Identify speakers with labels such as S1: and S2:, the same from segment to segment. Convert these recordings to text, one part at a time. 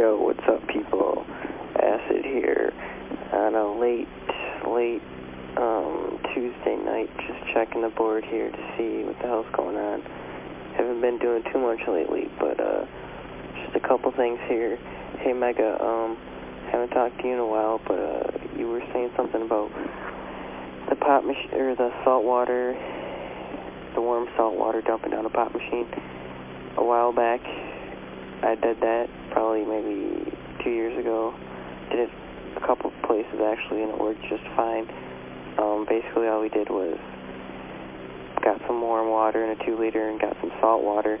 S1: Yo, what's up, people? Acid here on a late, late um, Tuesday night, just checking the board here to see what the hell's going on. Haven't been doing too much lately, but uh, just a couple things here. Hey, Mega, um, haven't talked to you in a while, but uh, you were saying something about the pop machine, or the salt water, the warm salt water dumping down a pop machine a while back. I did that probably maybe two years ago. Did it a couple places actually, and it worked just fine. Um, basically, all we did was got some warm water in a two liter and got some salt water.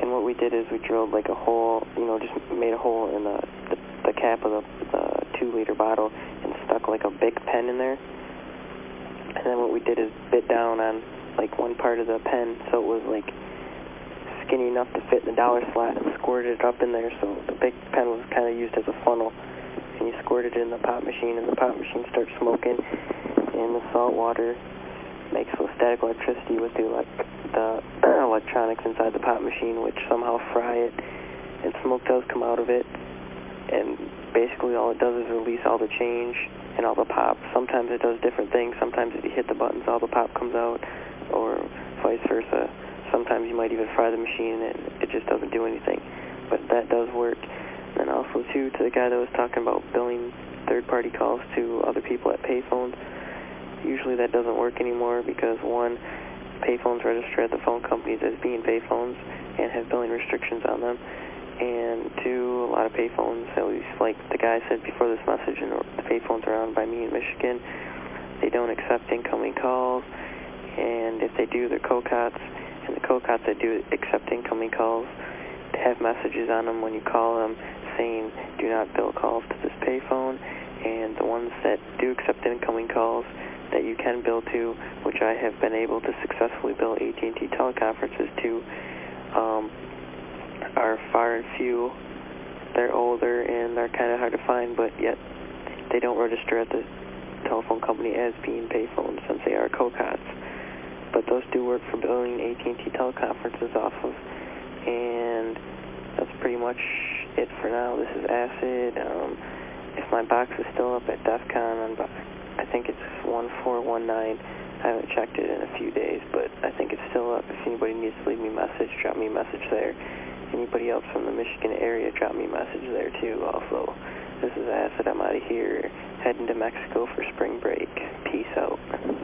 S1: And what we did is we drilled like a hole, you know, just made a hole in the the, the cap of the, the two liter bottle and stuck like a big pen in there. And then what we did is bit down on like one part of the pen so it was like skinny enough to fit in the dollar slot and squirted it up in there so the big pen was kind of used as a funnel and you squirted it in the pop machine and the pop machine starts smoking and the salt water makes static electricity with the, elect the electronics inside the pop machine which somehow fry it and smoke does come out of it and basically all it does is release all the change and all the pop. Sometimes it does different things. Sometimes if you hit the buttons all the pop comes out or vice versa. Sometimes you might even fry the machine and it just doesn't do anything. But that does work. And also, too, to the guy that was talking about billing third-party calls to other people at payphones, usually that doesn't work anymore because, one, payphones register at the phone companies as being payphones and have billing restrictions on them. And two, a lot of payphones, at least like the guy said before this message, and the payphones are owned by me in Michigan, they don't accept incoming calls, and if they do, they're COCOTs, the COCOTs that do accept incoming calls have messages on them when you call them saying, do not bill calls to this payphone, and the ones that do accept incoming calls that you can bill to, which I have been able to successfully bill AT&T teleconferences to, um, are far and few. They're older and they're kind of hard to find, but yet they don't register at the telephone company as being payphones since they are COCOTs. But those do work for billing AT&T teleconferences off of, and that's pretty much it for now. This is Acid. Um, if my box is still up at DEF CON, I think it's 1419. I haven't checked it in a few days, but I think it's still up. If anybody needs to leave me a message, drop me a message there anybody else from the Michigan area, drop me a message there too also. This is Acid. I'm out of here, heading to Mexico for spring break. Peace out.